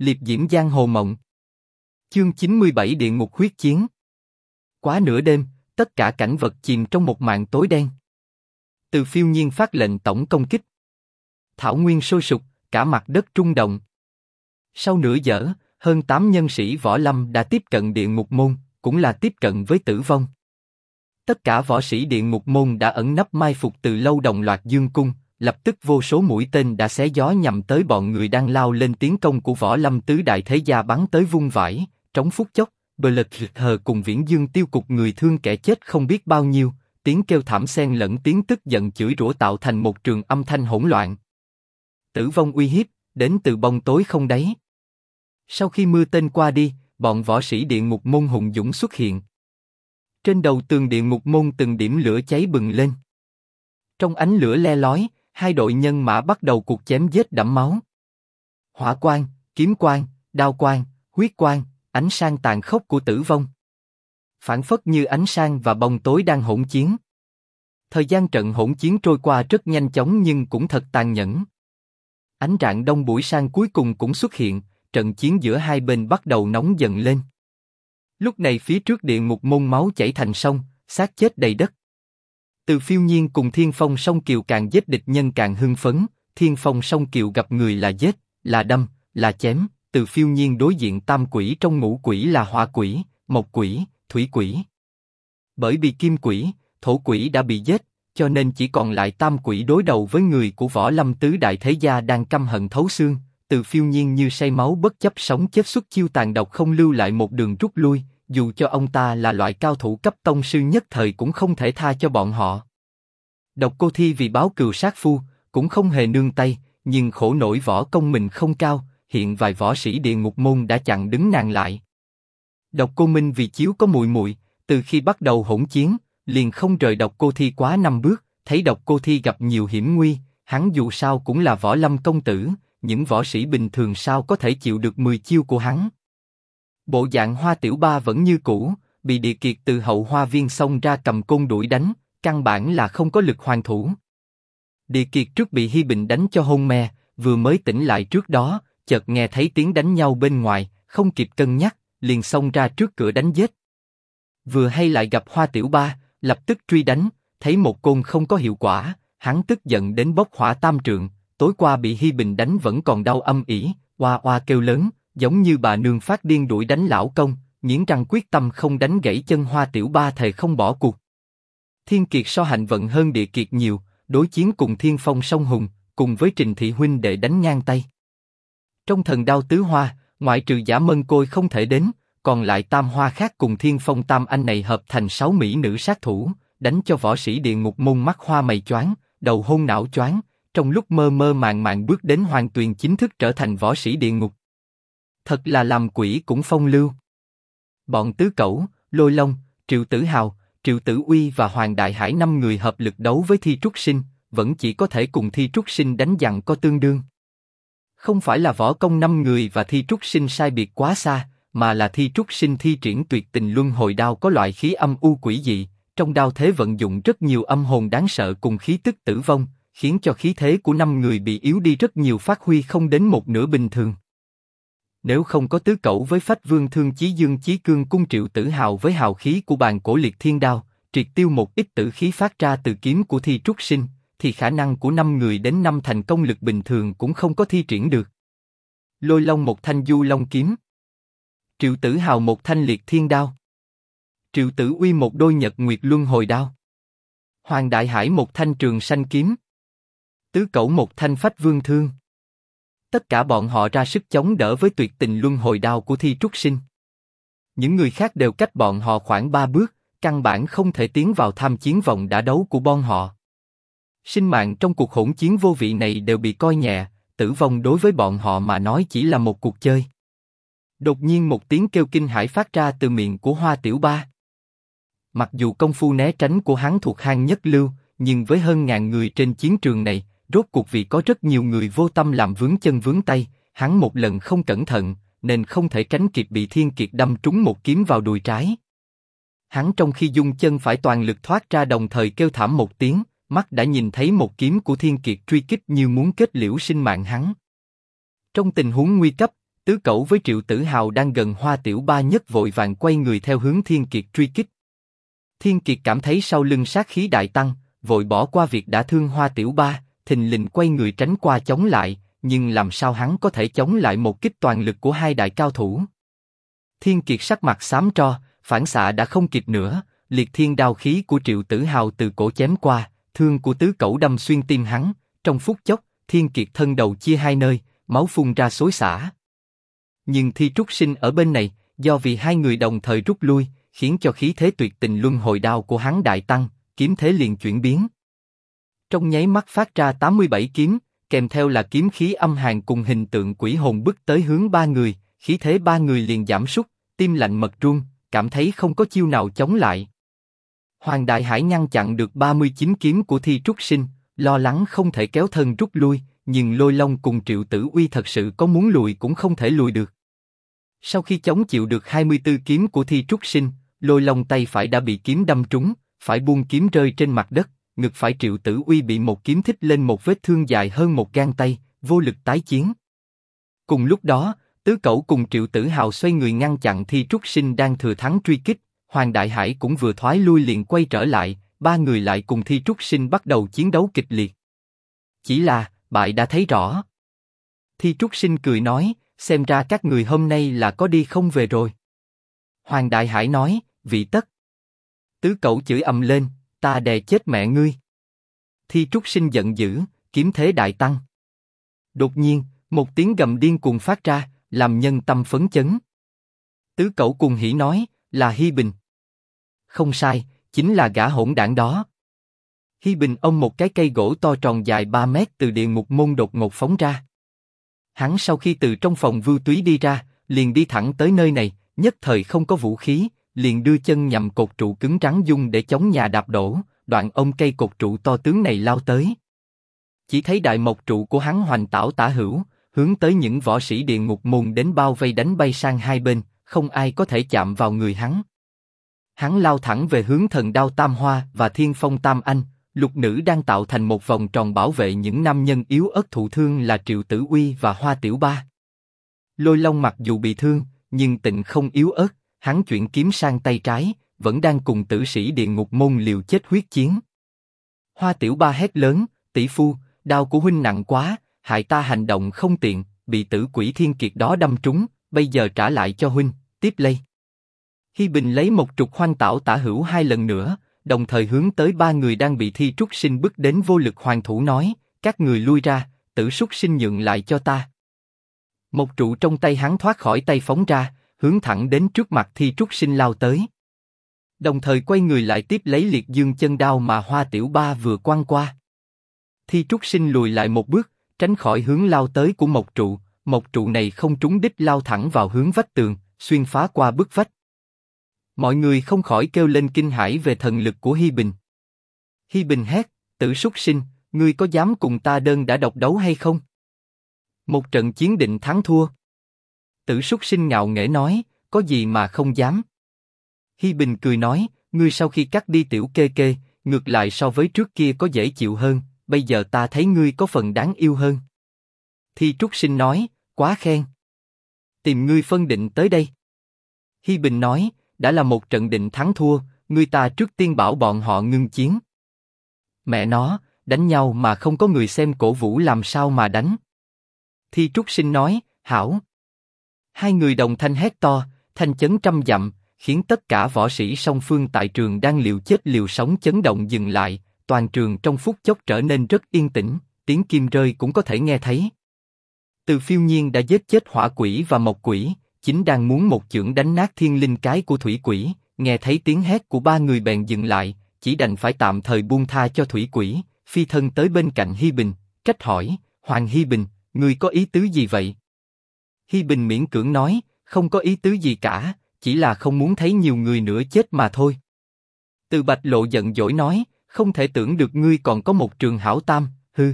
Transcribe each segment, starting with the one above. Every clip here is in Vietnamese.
liệp diễm giang hồ mộng. Chương 97 Địa ngục huyết chiến. Quá nửa đêm, tất cả cảnh vật chìm trong một màn tối đen. Từ phiêu nhiên phát lệnh tổng công kích. Thảo nguyên sôi sục, cả mặt đất trung động. Sau nửa giờ, hơn 8 nhân sĩ võ lâm đã tiếp cận địa ngục môn, cũng là tiếp cận với tử vong. Tất cả võ sĩ địa ngục môn đã ẩn nấp mai phục từ lâu đồng loạt dương cung, lập tức vô số mũi tên đã xé gió nhằm tới bọn người đang lao lên tiến công của võ lâm tứ đại thế gia bắn tới vung vải, trống phút chốc, bờ lật hờ cùng viễn dương tiêu cục người thương kẻ chết không biết bao nhiêu, tiếng kêu thảm xen lẫn tiếng tức giận chửi rủa tạo thành một trường âm thanh hỗn loạn. Tử vong uy hiếp đến từ bóng tối không đáy. Sau khi mưa tên qua đi, bọn võ sĩ địa ngục môn hùng dũng xuất hiện. Trên đầu tường địa ngục môn từng điểm lửa cháy bừng lên. Trong ánh lửa le lói, hai đội nhân mã bắt đầu cuộc chém giết đẫm máu. Hỏa quang, kiếm quang, đao quang, huyết quang, ánh sang tàn khốc của tử vong. Phản phất như ánh sang và bóng tối đang hỗn chiến. Thời gian trận hỗn chiến trôi qua rất nhanh chóng nhưng cũng thật tàn nhẫn. Ánh rạng đông buổi sang cuối cùng cũng xuất hiện, trận chiến giữa hai bên bắt đầu nóng dần lên. Lúc này phía trước địa ngục môn máu chảy thành sông, xác chết đầy đất. Từ phiêu nhiên cùng Thiên Phong song kiều càng giết địch nhân càng hưng phấn, Thiên Phong song kiều gặp người là giết, là đâm, là chém. Từ phiêu nhiên đối diện tam quỷ trong ngũ quỷ là hỏa quỷ, mộc quỷ, thủy quỷ. Bởi vì kim quỷ, thổ quỷ đã bị giết, cho nên chỉ còn lại tam quỷ đối đầu với người của võ lâm tứ đại thế gia đang căm hận thấu xương. Từ phiêu nhiên như say máu bất chấp sống chết xuất chiêu tàn độc không lưu lại một đường rút lui, dù cho ông ta là loại cao thủ cấp tông sư nhất thời cũng không thể tha cho bọn họ. Độc cô thi vì báo cừu sát phu, cũng không hề nương tay, nhưng khổ nổi võ công mình không cao, hiện vài võ sĩ địa ngục môn đã chặn đứng nàng lại. Độc cô Minh vì chiếu có mùi mùi, từ khi bắt đầu hỗn chiến, liền không rời độc cô thi quá năm bước, thấy độc cô thi gặp nhiều hiểm nguy, hắn dù sao cũng là võ lâm công tử, những võ sĩ bình thường sao có thể chịu được 10 chiêu của hắn. Bộ dạng hoa tiểu ba vẫn như cũ, bị địa kiệt từ hậu hoa viên xông ra cầm côn đuổi đánh, căn bản là không có lực hoàn thủ. Địa kiệt trước bị Hi Bình đánh cho hôn mê, vừa mới tỉnh lại trước đó, chợt nghe thấy tiếng đánh nhau bên ngoài, không kịp cân nhắc, liền xông ra trước cửa đánh giết. Vừa hay lại gặp Hoa Tiểu Ba, lập tức truy đánh, thấy một côn không có hiệu quả, hắn tức giận đến bốc hỏa tam trượng, tối qua bị Hi Bình đánh vẫn còn đau âm ỉ, oa oa kêu lớn, giống như bà nương phát điên đuổi đánh lão công, nghiến răng quyết tâm không đánh gãy chân Hoa Tiểu Ba thề không bỏ cuộc. Thiên Kiệt so hạnh vận hơn Địa Kiệt nhiều, đối chiến cùng Thiên Phong sông hùng, cùng với Trình Thị huynh để đánh ngang tay. Trong thần đao tứ hoa, ngoại trừ giả mân côi không thể đến, còn lại tam hoa khác cùng Thiên Phong tam anh này hợp thành sáu mỹ nữ sát thủ, đánh cho võ sĩ địa ngục môn mắt hoa mày choáng, đầu hôn não choáng, trong lúc mơ mơ màng màng bước đến hoàn tuyền chính thức trở thành võ sĩ địa ngục. Thật là làm quỷ cũng phong lưu. Bọn tứ cẩu, lôi long, triệu tử hào, triệu tử uy và hoàng đại hải năm người hợp lực đấu với thi trúc sinh, vẫn chỉ có thể cùng thi trúc sinh đánh dặn có tương đương. Không phải là võ công năm người và thi trúc sinh sai biệt quá xa, mà là thi trúc sinh thi triển tuyệt tình luân hồi đao có loại khí âm u quỷ dị, trong đao thế vận dụng rất nhiều âm hồn đáng sợ cùng khí tức tử vong, khiến cho khí thế của năm người bị yếu đi rất nhiều phát huy không đến một nửa bình thường. Nếu không có tứ cẩu với phách vương thương chí dương chí cương cung triệu tử hào với hào khí của bàn cổ liệt thiên đao, triệt tiêu một ít tử khí phát ra từ kiếm của thi trúc sinh, thì khả năng của năm người đến năm thành công lực bình thường cũng không có thi triển được. Lôi long một thanh du long kiếm, triệu tử hào một thanh liệt thiên đao, triệu tử uy một đôi nhật nguyệt luân hồi đao, hoàng đại hải một thanh trường sanh kiếm, tứ cẩu một thanh phách vương thương. Tất cả bọn họ ra sức chống đỡ với tuyệt tình luân hồi đao của thi trúc sinh. Những người khác đều cách bọn họ khoảng ba bước, căn bản không thể tiến vào tham chiến vòng đã đấu của bọn họ. Sinh mạng trong cuộc hỗn chiến vô vị này đều bị coi nhẹ, tử vong đối với bọn họ mà nói chỉ là một cuộc chơi. Đột nhiên một tiếng kêu kinh hãi phát ra từ miệng của Hoa Tiểu Ba. Mặc dù công phu né tránh của hắn thuộc hang nhất lưu, nhưng với hơn ngàn người trên chiến trường này, rốt cuộc vì có rất nhiều người vô tâm làm vướng chân vướng tay, hắn một lần không cẩn thận, nên không thể tránh kịp bị Thiên Kiệt đâm trúng một kiếm vào đùi trái. Hắn trong khi dung chân phải toàn lực thoát ra đồng thời kêu thảm một tiếng, mắt đã nhìn thấy một kiếm của Thiên Kiệt truy kích như muốn kết liễu sinh mạng hắn. Trong tình huống nguy cấp, Tứ Cẩu với Triệu Tử Hào đang gần Hoa Tiểu Ba nhất vội vàng quay người theo hướng Thiên Kiệt truy kích. Thiên Kiệt cảm thấy sau lưng sát khí đại tăng, vội bỏ qua việc đã thương Hoa Tiểu Ba, thình lình quay người tránh qua chống lại, nhưng làm sao hắn có thể chống lại một kích toàn lực của hai đại cao thủ? Thiên Kiệt sắc mặt xám tro, phản xạ đã không kịp nữa, liệt thiên đao khí của Triệu Tử Hào từ cổ chém qua, thương của tứ cẩu đâm xuyên tim hắn, trong phút chốc, Thiên Kiệt thân đầu chia hai nơi, máu phun ra xối xả. Nhưng Thi Trúc Sinh ở bên này, do vì hai người đồng thời rút lui, khiến cho khí thế tuyệt tình luân hồi đao của hắn đại tăng, kiếm thế liền chuyển biến. Trong nháy mắt phát ra 87 kiếm, kèm theo là kiếm khí âm hàn cùng hình tượng quỷ hồn bức tới hướng ba người, khí thế ba người liền giảm sút, tim lạnh mật run, cảm thấy không có chiêu nào chống lại. Hoàng Đại Hải ngăn chặn được 39 kiếm của Thi Trúc Sinh, lo lắng không thể kéo thân rút lui, nhưng Lôi Long cùng Triệu Tử Uy thật sự có muốn lùi cũng không thể lùi được. Sau khi chống chịu được 24 kiếm của Thi Trúc Sinh, Lôi Long tay phải đã bị kiếm đâm trúng, phải buông kiếm rơi trên mặt đất, ngực phải Triệu Tử Uy bị một kiếm thích lên một vết thương dài hơn một gang tay, vô lực tái chiến. Cùng lúc đó, Tứ Cẩu cùng Triệu Tử Hào xoay người ngăn chặn Thi Trúc Sinh đang thừa thắng truy kích, Hoàng Đại Hải cũng vừa thoái lui liền quay trở lại, ba người lại cùng Thi Trúc Sinh bắt đầu chiến đấu kịch liệt. Chỉ là, bại đã thấy rõ. Thi Trúc Sinh cười nói, xem ra các người hôm nay là có đi không về rồi. Hoàng Đại Hải nói, vị tất. Tứ Cẩu chửi ầm lên, ta đè chết mẹ ngươi. Thi Trúc Sinh giận dữ, kiếm thế đại tăng. Đột nhiên, một tiếng gầm điên cuồng phát ra, làm nhân tâm phấn chấn. Tứ Cẩu cùng hỉ nói, là Hi Bình. Không sai, chính là gã hỗn đảng đó. Hi Bình ông một cái cây gỗ to tròn dài 3 mét từ địa ngục môn đột ngột phóng ra. Hắn sau khi từ trong phòng vưu túy đi ra, liền đi thẳng tới nơi này, nhất thời không có vũ khí, liền đưa chân nhằm cột trụ cứng rắn dung để chống nhà đạp đổ, đoạn ông cây cột trụ to tướng này lao tới. Chỉ thấy đại mộc trụ của hắn hoành tảo tả hữu, hướng tới những võ sĩ địa ngục môn đến bao vây đánh bay sang hai bên, không ai có thể chạm vào người hắn. Hắn lao thẳng về hướng thần đao Tam Hoa và Thiên Phong Tam Anh, lục nữ đang tạo thành một vòng tròn bảo vệ những nam nhân yếu ớt thụ thương là Triệu Tử Uy và Hoa Tiểu Ba. Lôi Long mặc dù bị thương, nhưng tịnh không yếu ớt, hắn chuyển kiếm sang tay trái, vẫn đang cùng tử sĩ địa ngục môn liều chết huyết chiến. Hoa Tiểu Ba hét lớn, tỷ phu, đau của huynh nặng quá, hại ta hành động không tiện, bị tử quỷ thiên kiệt đó đâm trúng, bây giờ trả lại cho huynh, tiếp lấy Hi Bình lấy một trục hoang tảo tả hữu hai lần nữa, đồng thời hướng tới ba người đang bị thi trúc sinh bức đến vô lực hoàng thủ nói, các người lui ra, tử súc sinh nhượng lại cho ta. Một trụ trong tay hắn thoát khỏi tay phóng ra, hướng thẳng đến trước mặt thi trúc sinh lao tới. Đồng thời quay người lại tiếp lấy liệt dương chân đao mà hoa tiểu ba vừa quăng qua. Thi trúc sinh lùi lại một bước, tránh khỏi hướng lao tới của mộc trụ, mộc trụ này không trúng đích lao thẳng vào hướng vách tường, xuyên phá qua bức vách. Mọi người không khỏi kêu lên kinh hãi về thần lực của Hi Bình. Hi Bình hét, tử súc sinh, ngươi có dám cùng ta đơn đã độc đấu hay không? Một trận chiến định thắng thua. Tử súc sinh ngạo nghễ nói, có gì mà không dám. Hi Bình cười nói, ngươi sau khi cắt đi tiểu kê kê, ngược lại so với trước kia có dễ chịu hơn, bây giờ ta thấy ngươi có phần đáng yêu hơn. Thi Trúc Sinh nói, quá khen. Tìm ngươi phân định tới đây. Hi Bình nói, đã là một trận định thắng thua, ngươi ta trước tiên bảo bọn họ ngưng chiến. Mẹ nó, đánh nhau mà không có người xem cổ vũ làm sao mà đánh. Thi Trúc Sinh nói, hảo. Hai người đồng thanh hét to, thanh chấn trăm dặm, khiến tất cả võ sĩ song phương tại trường đang liều chết liều sống chấn động dừng lại, toàn trường trong phút chốc trở nên rất yên tĩnh, tiếng kim rơi cũng có thể nghe thấy. Từ phiêu nhiên đã giết chết hỏa quỷ và mộc quỷ, chính đang muốn một chưởng đánh nát thiên linh cái của thủy quỷ, nghe thấy tiếng hét của ba người bèn dừng lại, chỉ đành phải tạm thời buông tha cho thủy quỷ, phi thân tới bên cạnh Hi Bình, trách hỏi, Hoàng Hi Bình, người có ý tứ gì vậy? Hi Bình miễn cưỡng nói, không có ý tứ gì cả, chỉ là không muốn thấy nhiều người nữa chết mà thôi. Từ Bạch Lộ giận dỗi nói, không thể tưởng được ngươi còn có một trường hảo tam, hư.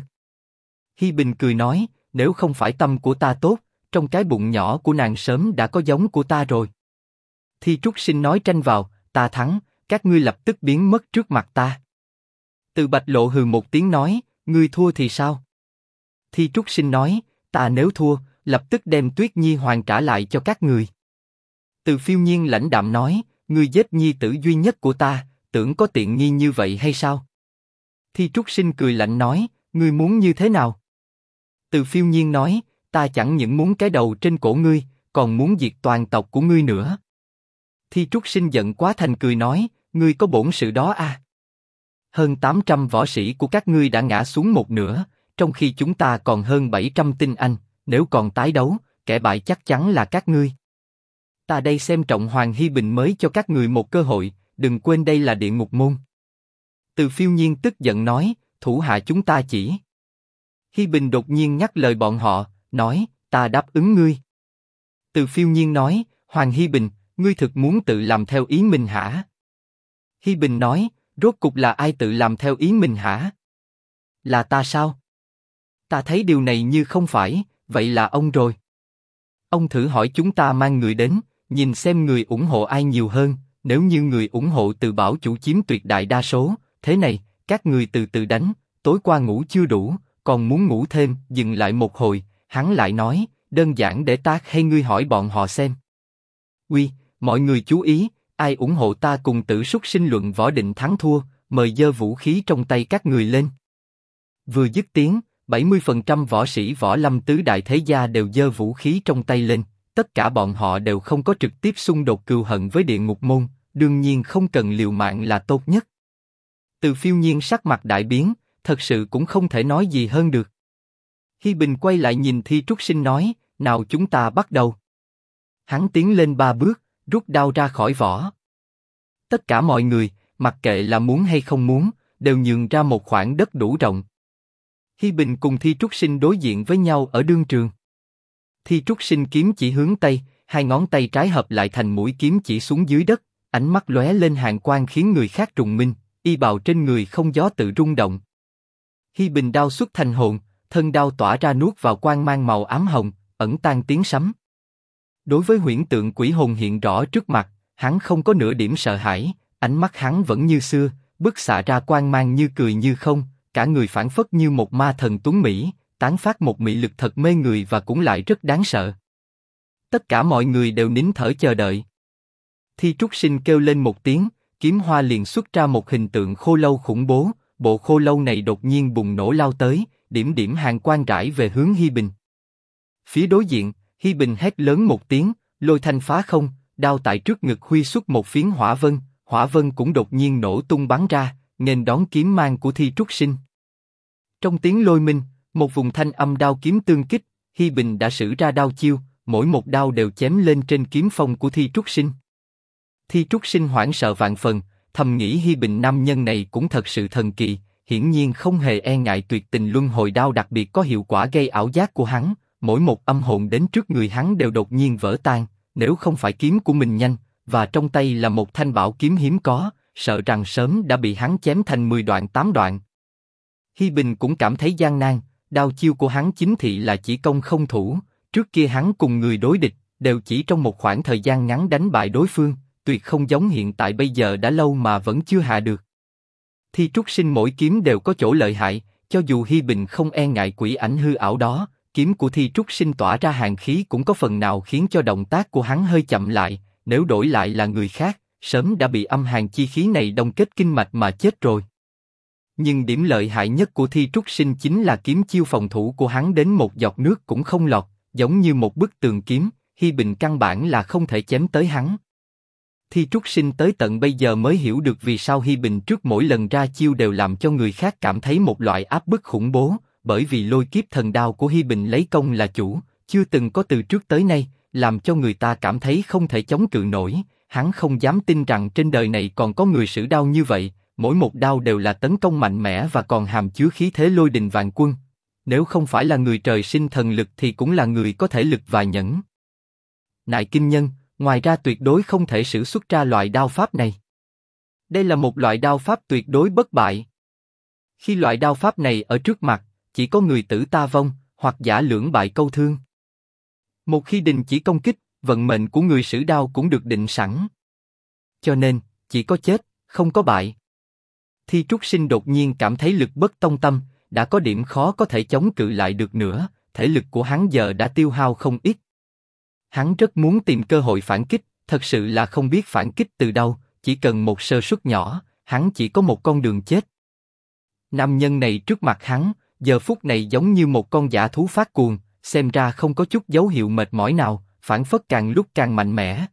Hi Bình cười nói, nếu không phải tâm của ta tốt, trong cái bụng nhỏ của nàng sớm đã có giống của ta rồi. Thi Trúc Sinh nói tranh vào, ta thắng, các ngươi lập tức biến mất trước mặt ta. Từ Bạch Lộ hừ một tiếng nói, ngươi thua thì sao? Thi Trúc Sinh nói, ta nếu thua, lập tức đem Tuyết Nhi hoàn trả lại cho các người. Từ phiêu nhiên lãnh đạm nói, ngươi giết nhi tử duy nhất của ta, tưởng có tiện nghi như vậy hay sao? Thi Trúc Sinh cười lạnh nói, ngươi muốn như thế nào? Từ phiêu nhiên nói, ta chẳng những muốn cái đầu trên cổ ngươi, còn muốn diệt toàn tộc của ngươi nữa. Thi Trúc Sinh giận quá thành cười nói, ngươi có bổn sự đó à? Hơn 800 võ sĩ của các ngươi đã ngã xuống một nửa, trong khi chúng ta còn hơn 700 tinh anh, nếu còn tái đấu, kẻ bại chắc chắn là các ngươi. Ta đây xem trọng Hoàng Hy Bình mới cho các người một cơ hội, đừng quên đây là địa ngục môn. Từ phiêu nhiên tức giận nói, thủ hạ chúng ta chỉ. Hy Bình đột nhiên nhắc lời bọn họ, nói, ta đáp ứng ngươi. Từ phiêu nhiên nói, Hoàng Hy Bình, ngươi thực muốn tự làm theo ý mình hả? Hy Bình nói, rốt cục là ai tự làm theo ý mình hả? Là ta sao? Ta thấy điều này như không phải, vậy là ông rồi. Ông thử hỏi chúng ta mang người đến, nhìn xem người ủng hộ ai nhiều hơn. Nếu như người ủng hộ từ bảo chủ chiếm tuyệt đại đa số, thế này, các người từ từ đánh. Tối qua ngủ chưa đủ, còn muốn ngủ thêm, dừng lại một hồi. Hắn lại nói, đơn giản để tác hay ngươi hỏi bọn họ xem. Uy, mọi người chú ý, ai ủng hộ ta cùng tử súc sinh luận võ định thắng thua, mời giơ vũ khí trong tay các người lên. Vừa dứt tiếng, 70% võ sĩ võ lâm tứ đại thế gia đều giơ vũ khí trong tay lên, tất cả bọn họ đều không có trực tiếp xung đột cừu hận với địa ngục môn, đương nhiên không cần liều mạng là tốt nhất. Từ phiêu nhiên sắc mặt đại biến, thật sự cũng không thể nói gì hơn được. Hi Bình quay lại nhìn Thi Trúc Sinh nói, nào chúng ta bắt đầu. Hắn tiến lên ba bước, rút đao ra khỏi vỏ. Tất cả mọi người, mặc kệ là muốn hay không muốn, đều nhường ra một khoảng đất đủ rộng. Hi Bình cùng Thi Trúc Sinh đối diện với nhau ở đương trường. Thi Trúc Sinh kiếm chỉ hướng tây, hai ngón tay trái hợp lại thành mũi kiếm chỉ xuống dưới đất, ánh mắt lóe lên hàng quang khiến người khác trùng minh, y bào trên người không gió tự rung động. Hi Bình đao xuất thành hồn, thân đao tỏa ra nuốt vào quang mang màu ám hồng, ẩn tan tiếng sấm. Đối với huyễn tượng quỷ hồn hiện rõ trước mặt, hắn không có nửa điểm sợ hãi, ánh mắt hắn vẫn như xưa, bức xạ ra quang mang như cười như không, cả người phản phất như một ma thần tuấn mỹ, tán phát một mỹ lực thật mê người và cũng lại rất đáng sợ. Tất cả mọi người đều nín thở chờ đợi. Thi Trúc Sinh kêu lên một tiếng, kiếm hoa liền xuất ra một hình tượng khô lâu khủng bố, bộ khô lâu này đột nhiên bùng nổ lao tới, điểm điểm hàng quan rải về hướng Hi Bình. Phía đối diện, Hi Bình hét lớn một tiếng, lôi thanh phá không, đao tại trước ngực huy xuất một phiến hỏa vân, hỏa vân cũng đột nhiên nổ tung bắn ra, nên đón kiếm mang của Thi Trúc Sinh. Trong tiếng lôi minh, một vùng thanh âm đao kiếm tương kích, Hi Bình đã sử ra đao chiêu, mỗi một đao đều chém lên trên kiếm phong của Thi Trúc Sinh. Thi Trúc Sinh hoảng sợ vạn phần, thầm nghĩ Hi Bình nam nhân này cũng thật sự thần kỳ, hiển nhiên không hề e ngại tuyệt tình luân hồi đao đặc biệt có hiệu quả gây ảo giác của hắn, mỗi một âm hồn đến trước người hắn đều đột nhiên vỡ tan, nếu không phải kiếm của mình nhanh, và trong tay là một thanh bảo kiếm hiếm có, sợ rằng sớm đã bị hắn chém thành 10 đoạn 8 đoạn. Hi Bình cũng cảm thấy gian nan, đao chiêu của hắn chính thị là chỉ công không thủ, trước kia hắn cùng người đối địch, đều chỉ trong một khoảng thời gian ngắn đánh bại đối phương, tuyệt không giống hiện tại bây giờ đã lâu mà vẫn chưa hạ được. Thi trúc sinh mỗi kiếm đều có chỗ lợi hại, cho dù Hi Bình không e ngại quỷ ảnh hư ảo đó, kiếm của Thi trúc sinh tỏa ra hàng khí cũng có phần nào khiến cho động tác của hắn hơi chậm lại, nếu đổi lại là người khác, sớm đã bị âm hàng chi khí này đông kết kinh mạch mà chết rồi. Nhưng điểm lợi hại nhất của Thi Trúc Sinh chính là kiếm chiêu phòng thủ của hắn đến một giọt nước cũng không lọt, giống như một bức tường kiếm, Hi Bình căn bản là không thể chém tới hắn. Thi Trúc Sinh tới tận bây giờ mới hiểu được vì sao Hi Bình trước mỗi lần ra chiêu đều làm cho người khác cảm thấy một loại áp bức khủng bố, bởi vì lôi kiếp thần đao của Hi Bình lấy công là chủ, chưa từng có từ trước tới nay, làm cho người ta cảm thấy không thể chống cự nổi. Hắn không dám tin rằng trên đời này còn có người sử đao như vậy, mỗi một đao đều là tấn công mạnh mẽ và còn hàm chứa khí thế lôi đình vạn quân. Nếu không phải là người trời sinh thần lực thì cũng là người có thể lực và nhẫn. Nại kinh nhân, ngoài ra tuyệt đối không thể sử xuất ra loại đao pháp này. Đây là một loại đao pháp tuyệt đối bất bại. Khi loại đao pháp này ở trước mặt, chỉ có người tử ta vong, hoặc giả lưỡng bại câu thương. Một khi đình chỉ công kích, vận mệnh của người sử đao cũng được định sẵn. Cho nên, chỉ có chết, không có bại. Thi Trúc Sinh đột nhiên cảm thấy lực bất tông tâm, đã có điểm khó có thể chống cự lại được nữa, thể lực của hắn giờ đã tiêu hao không ít. Hắn rất muốn tìm cơ hội phản kích, thật sự là không biết phản kích từ đâu, chỉ cần một sơ suất nhỏ, hắn chỉ có một con đường chết. Nam nhân này trước mặt hắn, giờ phút này giống như một con giả thú phát cuồng, xem ra không có chút dấu hiệu mệt mỏi nào, phản phất càng lúc càng mạnh mẽ.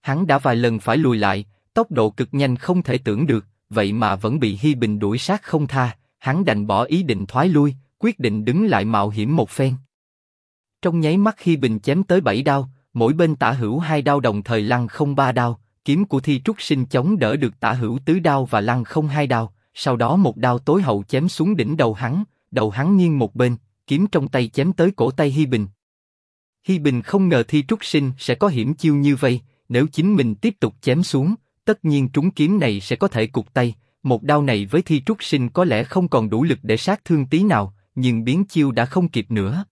Hắn đã vài lần phải lùi lại, tốc độ cực nhanh không thể tưởng được, vậy mà vẫn bị Hi Bình đuổi sát không tha, hắn đành bỏ ý định thoái lui, quyết định đứng lại mạo hiểm một phen. Trong nháy mắt Hi Bình chém tới bảy đao, mỗi bên tả hữu hai đao đồng thời lăng không ba đao, kiếm của Thi Trúc Sinh chống đỡ được tả hữu tứ đao và lăng không hai đao, sau đó một đao tối hậu chém xuống đỉnh đầu hắn, đầu hắn nghiêng một bên, kiếm trong tay chém tới cổ tay Hi Bình. Hi Bình không ngờ Thi Trúc Sinh sẽ có hiểm chiêu như vậy, nếu chính mình tiếp tục chém xuống, tất nhiên trúng kiếm này sẽ có thể cục tay. Một đao này với Thi Trúc Sinh có lẽ không còn đủ lực để sát thương tí nào, nhưng biến chiêu đã không kịp nữa.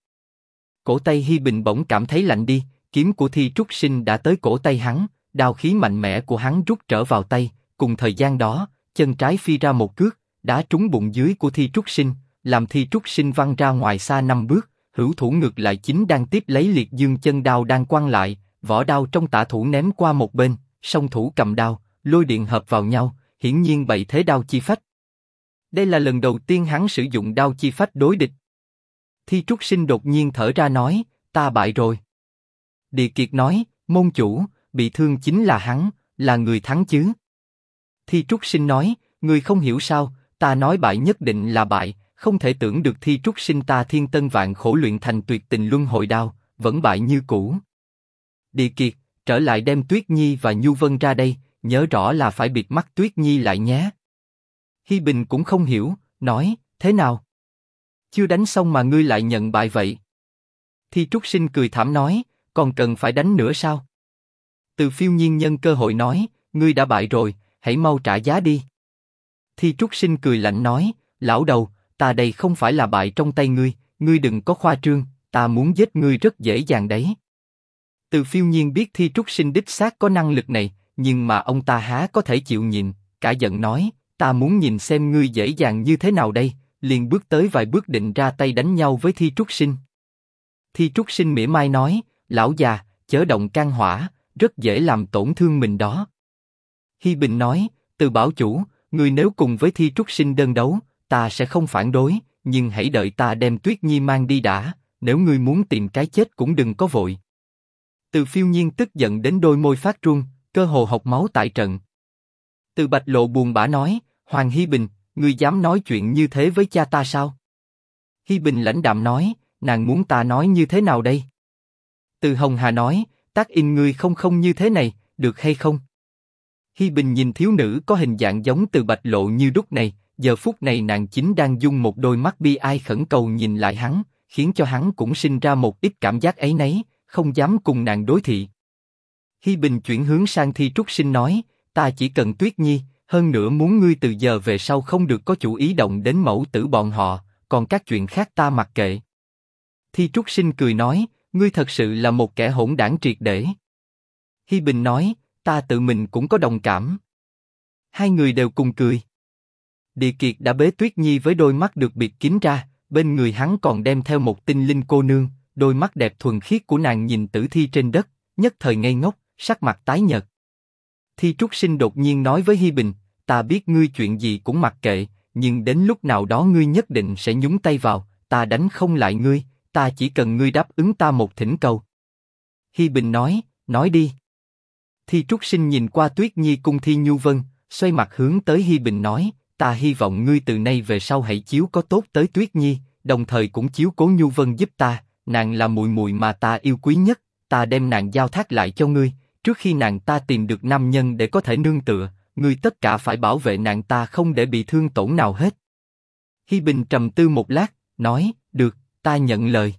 Cổ tay Hi Bình bỗng cảm thấy lạnh đi, kiếm của Thi Trúc Sinh đã tới cổ tay hắn, đao khí mạnh mẽ của hắn rút trở vào tay. Cùng thời gian đó, chân trái phi ra một cước, đá trúng bụng dưới của Thi Trúc Sinh, làm Thi Trúc Sinh văng ra ngoài xa năm bước. Hữu thủ ngược lại chính đang tiếp lấy liệt dương chân đao đang quăng lại, vỏ đao trong tạ thủ ném qua một bên, song thủ cầm đao, lôi điện hợp vào nhau, hiển nhiên bày thế đao chi phách. Đây là lần đầu tiên hắn sử dụng đao chi phách đối địch. Thi Trúc Sinh đột nhiên thở ra nói, ta bại rồi. Địa Kiệt nói, môn chủ, bị thương chính là hắn, là người thắng chứ. Thi Trúc Sinh nói, người không hiểu sao, ta nói bại nhất định là bại, không thể tưởng được Thi Trúc Sinh ta thiên tân vạn khổ luyện thành tuyệt tình luân hồi đao, vẫn bại như cũ. Địa Kiệt, trở lại đem Tuyết Nhi và Nhu Vân ra đây, nhớ rõ là phải bịt mắt Tuyết Nhi lại nhé. Hi Bình cũng không hiểu, nói, thế nào? Chưa đánh xong mà ngươi lại nhận bại vậy? Thi Trúc Sinh cười thảm nói, còn cần phải đánh nữa sao? Từ phiêu nhiên nhân cơ hội nói, ngươi đã bại rồi, hãy mau trả giá đi. Thi Trúc Sinh cười lạnh nói, lão đầu, ta đây không phải là bại trong tay ngươi, ngươi đừng có khoa trương, ta muốn giết ngươi rất dễ dàng đấy. Từ phiêu nhiên biết Thi Trúc Sinh đích xác có năng lực này, nhưng mà ông ta há có thể chịu nhìn, cả giận nói, ta muốn nhìn xem ngươi dễ dàng như thế nào đây, liền bước tới vài bước định ra tay đánh nhau với Thi Trúc Sinh. Thi Trúc Sinh mỉa mai nói, lão già, chớ động can hỏa, rất dễ làm tổn thương mình đó. Hi Bình nói, từ bảo chủ, ngươi nếu cùng với Thi Trúc Sinh đơn đấu, ta sẽ không phản đối, nhưng hãy đợi ta đem Tuyết Nhi mang đi đã, nếu ngươi muốn tìm cái chết cũng đừng có vội. Từ phiêu nhiên tức giận đến đôi môi phát run, cơ hồ học máu tại trận. Từ bạch lộ buồn bã nói, Hoàng Hi Bình, ngươi dám nói chuyện như thế với cha ta sao? Hi Bình lãnh đạm nói, nàng muốn ta nói như thế nào đây? Từ Hồng Hà nói, tác in ngươi không không như thế này, được hay không? Hi Bình nhìn thiếu nữ có hình dạng giống từ bạch lộ như đúc này, giờ phút này nàng chính đang dung một đôi mắt bi ai khẩn cầu nhìn lại hắn, khiến cho hắn cũng sinh ra một ít cảm giác ấy nấy, không dám cùng nàng đối thị. Hi Bình chuyển hướng sang Thi Trúc Sinh nói, ta chỉ cần Tuyết Nhi, hơn nữa muốn ngươi từ giờ về sau không được có chủ ý động đến mẫu tử bọn họ, còn các chuyện khác ta mặc kệ. Thi Trúc Sinh cười nói, ngươi thật sự là một kẻ hỗn đảng triệt để. Hi Bình nói, ta tự mình cũng có đồng cảm. Hai người đều cùng cười. Địa Kiệt đã bế Tuyết Nhi với đôi mắt được bịt kín ra, bên người hắn còn đem theo một tinh linh cô nương, đôi mắt đẹp thuần khiết của nàng nhìn tử thi trên đất, nhất thời ngây ngốc, sắc mặt tái nhợt. Thi Trúc Sinh đột nhiên nói với Hi Bình, ta biết ngươi chuyện gì cũng mặc kệ, nhưng đến lúc nào đó ngươi nhất định sẽ nhúng tay vào, ta đánh không lại ngươi, ta chỉ cần ngươi đáp ứng ta một thỉnh cầu. Hi Bình nói, nói đi. Thi Trúc Sinh nhìn qua Tuyết Nhi cung Thi Nhu Vân, xoay mặt hướng tới Hi Bình nói, ta hy vọng ngươi từ nay về sau hãy chiếu có tốt tới Tuyết Nhi, đồng thời cũng chiếu cố Nhu Vân giúp ta, nàng là mùi mùi mà ta yêu quý nhất, ta đem nàng giao thác lại cho ngươi, trước khi nàng ta tìm được nam nhân để có thể nương tựa, ngươi tất cả phải bảo vệ nàng ta không để bị thương tổn nào hết. Hi Bình trầm tư một lát, nói, được, ta nhận lời.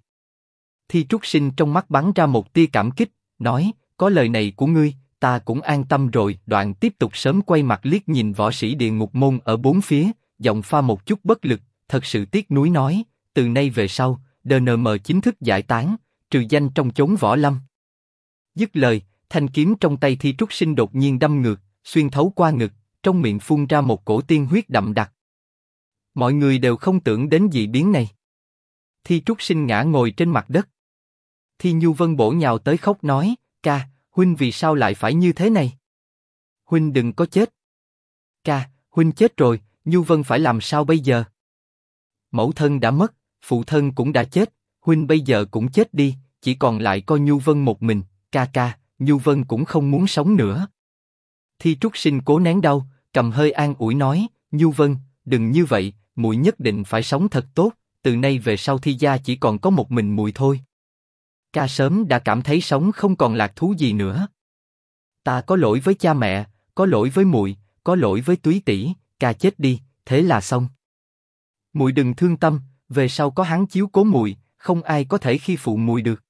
Thi Trúc Sinh trong mắt bắn ra một tia cảm kích, nói, có lời này của ngươi, ta cũng an tâm rồi. Đoạn tiếp tục sớm quay mặt liếc nhìn võ sĩ địa ngục môn ở bốn phía, giọng pha một chút bất lực, thật sự tiếc nuối nói, từ nay về sau, DNM chính thức giải tán, trừ danh trong chốn võ lâm. Dứt lời, thanh kiếm trong tay Thi Trúc Sinh đột nhiên đâm ngược, xuyên thấu qua ngực, trong miệng phun ra một cổ tiên huyết đậm đặc. Mọi người đều không tưởng đến dị biến này. Thi Trúc Sinh ngã ngồi trên mặt đất. Thi Nhu Vân bổ nhào tới khóc nói, ca, huynh vì sao lại phải như thế này? Huynh đừng có chết. Ca, huynh chết rồi, Nhu Vân phải làm sao bây giờ? Mẫu thân đã mất, phụ thân cũng đã chết, huynh bây giờ cũng chết đi, chỉ còn lại coi Nhu Vân một mình, ca ca, Nhu Vân cũng không muốn sống nữa. Thi Trúc Sinh cố nén đau, cầm hơi an ủi nói, Nhu Vân, đừng như vậy, muội nhất định phải sống thật tốt, từ nay về sau thi gia chỉ còn có một mình muội thôi. Ca sớm đã cảm thấy sống không còn lạc thú gì nữa. Ta có lỗi với cha mẹ, có lỗi với muội, có lỗi với túy tỷ, ca chết đi, thế là xong. Muội đừng thương tâm, về sau có hắn chiếu cố muội, không ai có thể khi phụ muội được.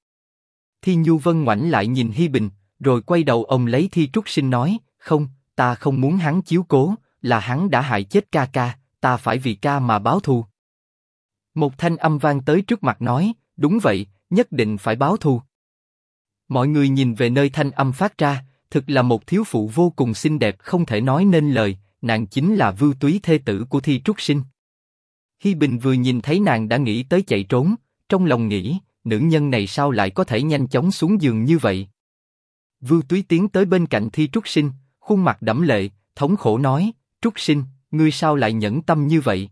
Thi Nhu Vân ngoảnh lại nhìn Hi Bình, rồi quay đầu ông lấy Thi Trúc Sinh nói, không, ta không muốn hắn chiếu cố, là hắn đã hại chết ca ca, ta phải vì ca mà báo thù. Một thanh âm vang tới trước mặt nói, đúng vậy, nhất định phải báo thù. Mọi người nhìn về nơi thanh âm phát ra, thực là một thiếu phụ vô cùng xinh đẹp không thể nói nên lời, nàng chính là Vưu Túy thê tử của Thi Trúc Sinh. Hi Bình vừa nhìn thấy nàng đã nghĩ tới chạy trốn, trong lòng nghĩ, nữ nhân này sao lại có thể nhanh chóng xuống giường như vậy? Vương Túy tiến tới bên cạnh Thi Trúc Sinh, khuôn mặt đẫm lệ, thống khổ nói, Trúc Sinh, ngươi sao lại nhẫn tâm như vậy?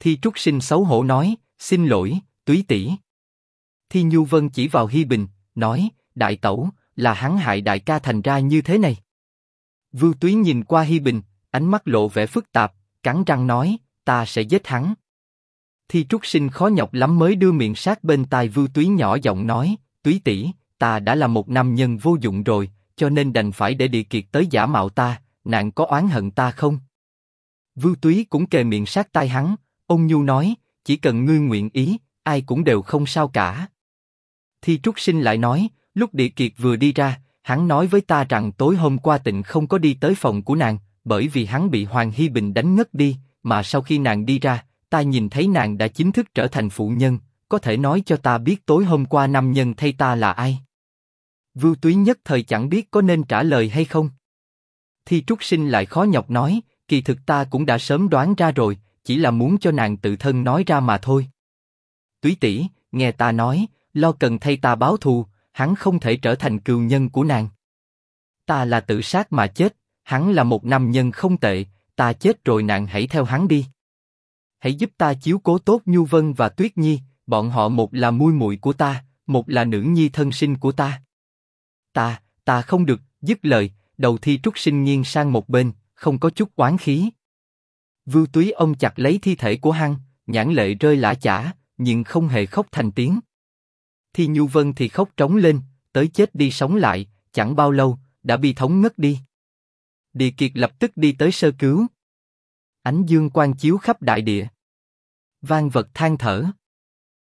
Thi Trúc Sinh xấu hổ nói, xin lỗi, Túy tỷ. Thi Nhu Vân chỉ vào Hi Bình, nói, đại tẩu, là hắn hại đại ca thành ra như thế này. Vương Túy nhìn qua Hi Bình, ánh mắt lộ vẻ phức tạp, cắn răng nói, ta sẽ giết hắn. Thi Trúc Sinh khó nhọc lắm mới đưa miệng sát bên tai Vưu Túy nhỏ giọng nói, Túy tỷ, ta đã là một nam nhân vô dụng rồi, cho nên đành phải để địa kiệt tới giả mạo ta, nạn có oán hận ta không? Vưu Túy cũng kề miệng sát tai hắn, ôn nhu nói, chỉ cần ngươi nguyện ý, ai cũng đều không sao cả. Thi Trúc Sinh lại nói, lúc địa kiệt vừa đi ra, hắn nói với ta rằng tối hôm qua tịnh không có đi tới phòng của nàng, bởi vì hắn bị Hoàng Hy Bình đánh ngất đi, mà sau khi nàng đi ra, ta nhìn thấy nàng đã chính thức trở thành phụ nhân, có thể nói cho ta biết tối hôm qua nam nhân thay ta là ai. Vưu Túy nhất thời chẳng biết có nên trả lời hay không. Thi Trúc Sinh lại khó nhọc nói, kỳ thực ta cũng đã sớm đoán ra rồi, chỉ là muốn cho nàng tự thân nói ra mà thôi. Túy tỷ, nghe ta nói, lo cần thay ta báo thù, hắn không thể trở thành cừu nhân của nàng. Ta là tự sát mà chết, hắn là một nam nhân không tệ, ta chết rồi nàng hãy theo hắn đi. Hãy giúp ta chiếu cố tốt Nhu Vân và Tuyết Nhi, bọn họ một là muôi muội của ta, một là nữ nhi thân sinh của ta. Ta, ta không được, dứt lời, đầu thi trúc sinh nghiêng sang một bên, không có chút oán khí. Vưu Túy ông chặt lấy thi thể của hăng, nhãn lệ rơi lã chả, nhưng không hề khóc thành tiếng. Thi Nhu Vân thì khóc trống lên, tới chết đi sống lại, chẳng bao lâu, đã bị thống ngất đi. Địa Kiệt lập tức đi tới sơ cứu. Ánh dương quang chiếu khắp đại địa. Vang vật than thở.